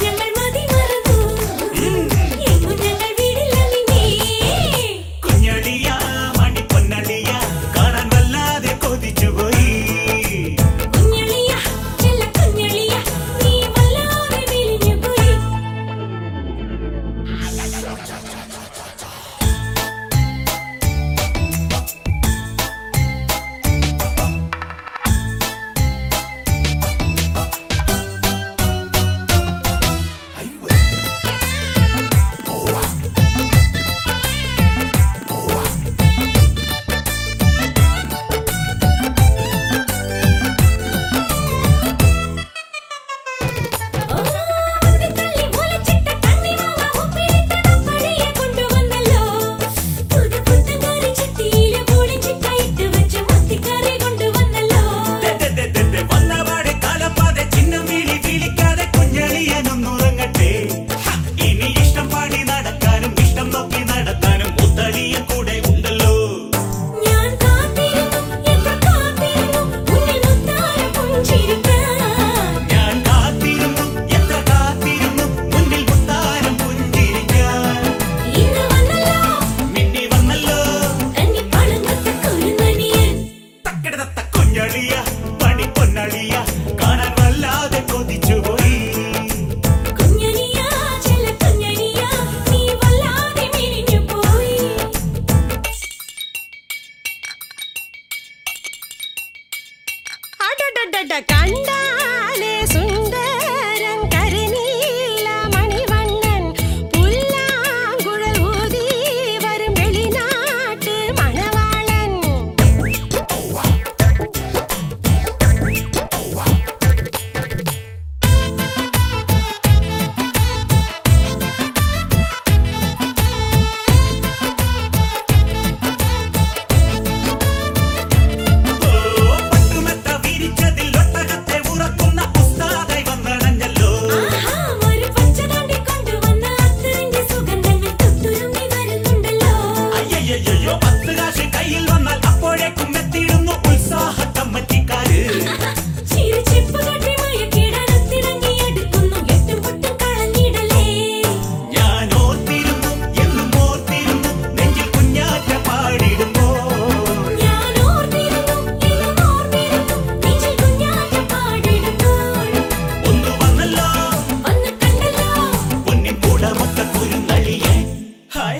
bien அடட Kanda